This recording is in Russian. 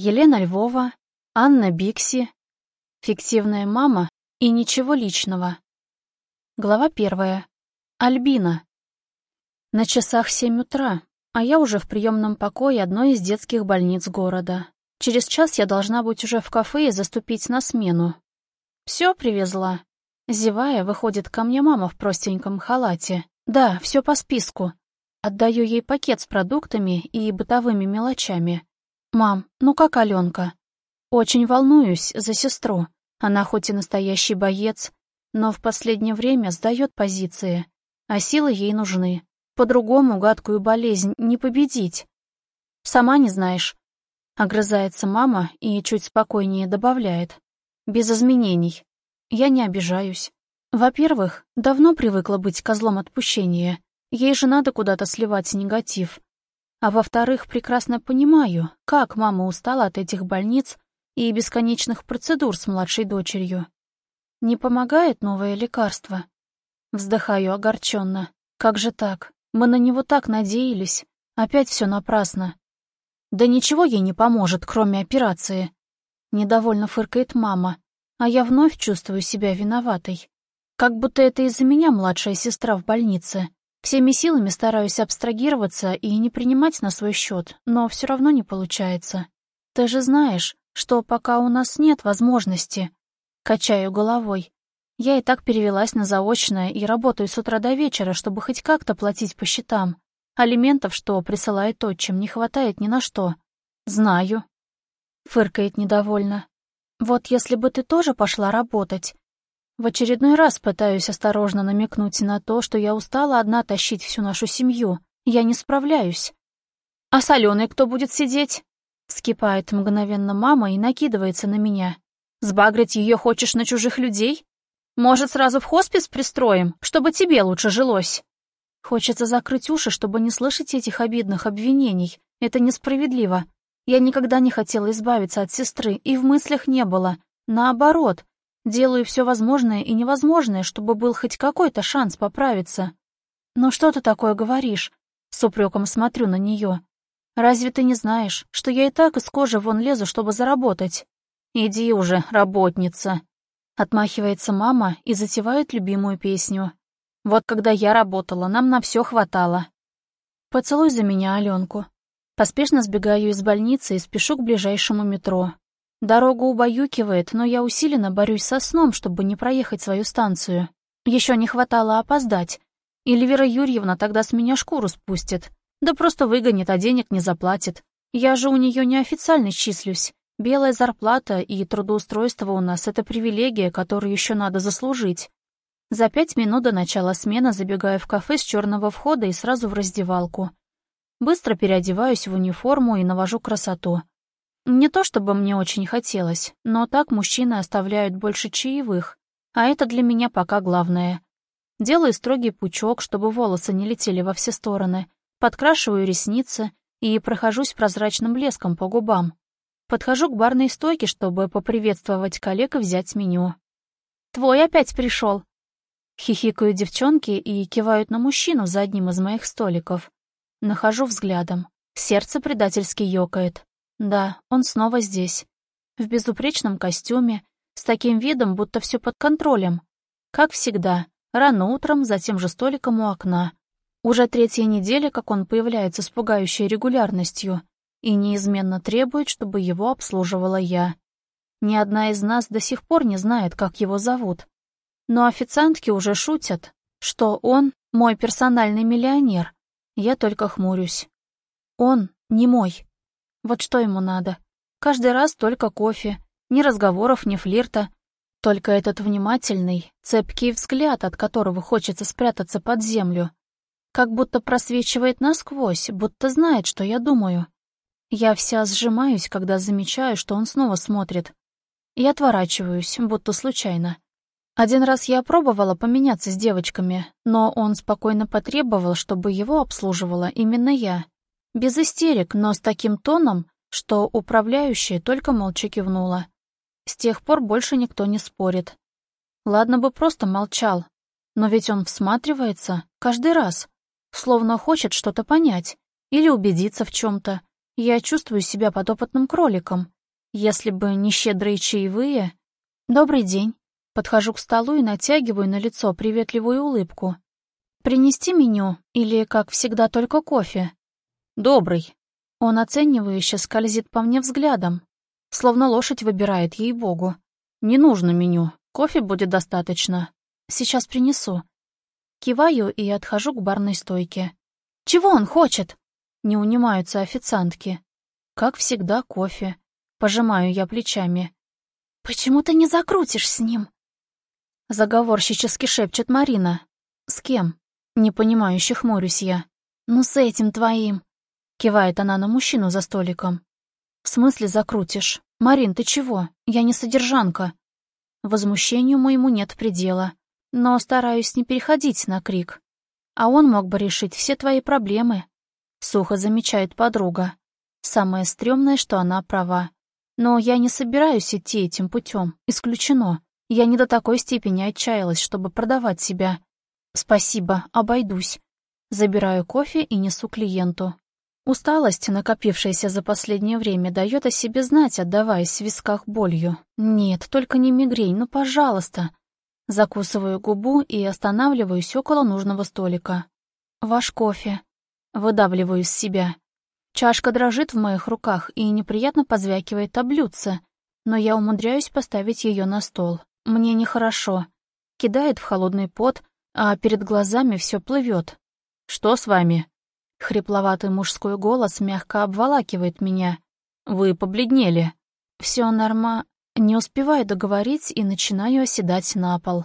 Елена Львова, Анна Бикси, фиктивная мама и ничего личного. Глава первая. Альбина. На часах семь утра, а я уже в приемном покое одной из детских больниц города. Через час я должна быть уже в кафе и заступить на смену. Все привезла. Зевая, выходит ко мне мама в простеньком халате. Да, все по списку. Отдаю ей пакет с продуктами и бытовыми мелочами. «Мам, ну как Аленка?» «Очень волнуюсь за сестру. Она хоть и настоящий боец, но в последнее время сдает позиции, а силы ей нужны. По-другому гадкую болезнь не победить. Сама не знаешь. Огрызается мама и чуть спокойнее добавляет. Без изменений. Я не обижаюсь. Во-первых, давно привыкла быть козлом отпущения. Ей же надо куда-то сливать негатив. А во-вторых, прекрасно понимаю, как мама устала от этих больниц и бесконечных процедур с младшей дочерью. Не помогает новое лекарство? Вздыхаю огорченно. Как же так? Мы на него так надеялись. Опять все напрасно. Да ничего ей не поможет, кроме операции. Недовольно фыркает мама, а я вновь чувствую себя виноватой. Как будто это из-за меня младшая сестра в больнице. Всеми силами стараюсь абстрагироваться и не принимать на свой счет, но все равно не получается. Ты же знаешь, что пока у нас нет возможности Качаю головой. Я и так перевелась на заочное и работаю с утра до вечера, чтобы хоть как-то платить по счетам. Алиментов, что присылает отчим, не хватает ни на что. Знаю. Фыркает недовольно. Вот если бы ты тоже пошла работать. В очередной раз пытаюсь осторожно намекнуть на то, что я устала одна тащить всю нашу семью. Я не справляюсь. А с Аленой кто будет сидеть? Вскипает мгновенно мама и накидывается на меня. Сбагрить ее хочешь на чужих людей? Может, сразу в хоспис пристроим, чтобы тебе лучше жилось? Хочется закрыть уши, чтобы не слышать этих обидных обвинений. Это несправедливо. Я никогда не хотела избавиться от сестры, и в мыслях не было. Наоборот, делаю все возможное и невозможное, чтобы был хоть какой-то шанс поправиться. «Ну что ты такое говоришь?» С упреком смотрю на нее. «Разве ты не знаешь, что я и так из кожи вон лезу, чтобы заработать?» «Иди уже, работница!» Отмахивается мама и затевает любимую песню. «Вот когда я работала, нам на все хватало». «Поцелуй за меня Аленку». Поспешно сбегаю из больницы и спешу к ближайшему метро. Дорогу убаюкивает, но я усиленно борюсь со сном, чтобы не проехать свою станцию. Еще не хватало опоздать. Или Вера Юрьевна тогда с меня шкуру спустит. Да просто выгонит, а денег не заплатит. Я же у нее неофициально числюсь. Белая зарплата и трудоустройство у нас — это привилегия, которую еще надо заслужить. За пять минут до начала смены забегаю в кафе с черного входа и сразу в раздевалку. Быстро переодеваюсь в униформу и навожу красоту. Не то чтобы мне очень хотелось, но так мужчины оставляют больше чаевых, а это для меня пока главное. Делаю строгий пучок, чтобы волосы не летели во все стороны, подкрашиваю ресницы и прохожусь прозрачным блеском по губам. Подхожу к барной стойке, чтобы поприветствовать коллег и взять меню. «Твой опять пришел!» Хихикают девчонки и кивают на мужчину за одним из моих столиков. Нахожу взглядом. Сердце предательски ёкает. Да, он снова здесь. В безупречном костюме, с таким видом, будто все под контролем. Как всегда, рано утром за тем же столиком у окна. Уже третья неделя, как он появляется с пугающей регулярностью и неизменно требует, чтобы его обслуживала я. Ни одна из нас до сих пор не знает, как его зовут. Но официантки уже шутят, что он мой персональный миллионер. Я только хмурюсь. Он не мой. Вот что ему надо. Каждый раз только кофе, ни разговоров, ни флирта. Только этот внимательный, цепкий взгляд, от которого хочется спрятаться под землю. Как будто просвечивает насквозь, будто знает, что я думаю. Я вся сжимаюсь, когда замечаю, что он снова смотрит. И отворачиваюсь, будто случайно. Один раз я пробовала поменяться с девочками, но он спокойно потребовал, чтобы его обслуживала именно я. Без истерик, но с таким тоном, что управляющая только молча кивнула. С тех пор больше никто не спорит. Ладно бы просто молчал, но ведь он всматривается каждый раз, словно хочет что-то понять или убедиться в чем-то, Я чувствую себя подопытным кроликом. Если бы не щедрые чаевые... Добрый день. Подхожу к столу и натягиваю на лицо приветливую улыбку. Принести меню или, как всегда, только кофе? Добрый. Он оценивающе скользит по мне взглядом, словно лошадь выбирает ей-богу. Не нужно меню, кофе будет достаточно. Сейчас принесу. Киваю и отхожу к барной стойке. Чего он хочет? Не унимаются официантки. Как всегда, кофе. Пожимаю я плечами. «Почему ты не закрутишь с ним?» Заговорщически шепчет Марина. «С кем?» Непонимающе хмурюсь я. «Ну, с этим твоим!» Кивает она на мужчину за столиком. «В смысле закрутишь? Марин, ты чего? Я не содержанка». Возмущению моему нет предела, но стараюсь не переходить на крик. А он мог бы решить все твои проблемы. Сухо замечает подруга. Самое стрёмное, что она права. Но я не собираюсь идти этим путем. Исключено. Я не до такой степени отчаялась, чтобы продавать себя. «Спасибо, обойдусь». Забираю кофе и несу клиенту. Усталость, накопившаяся за последнее время, дает о себе знать, отдаваясь в висках болью. Нет, только не мигрень, ну пожалуйста. Закусываю губу и останавливаюсь около нужного столика. Ваш кофе. Выдавливаю из себя. Чашка дрожит в моих руках и неприятно позвякивает о но я умудряюсь поставить ее на стол. Мне нехорошо. Кидает в холодный пот, а перед глазами все плывет. «Что с вами?» Хрипловатый мужской голос мягко обволакивает меня. «Вы побледнели». Все норма... Не успеваю договорить и начинаю оседать на пол.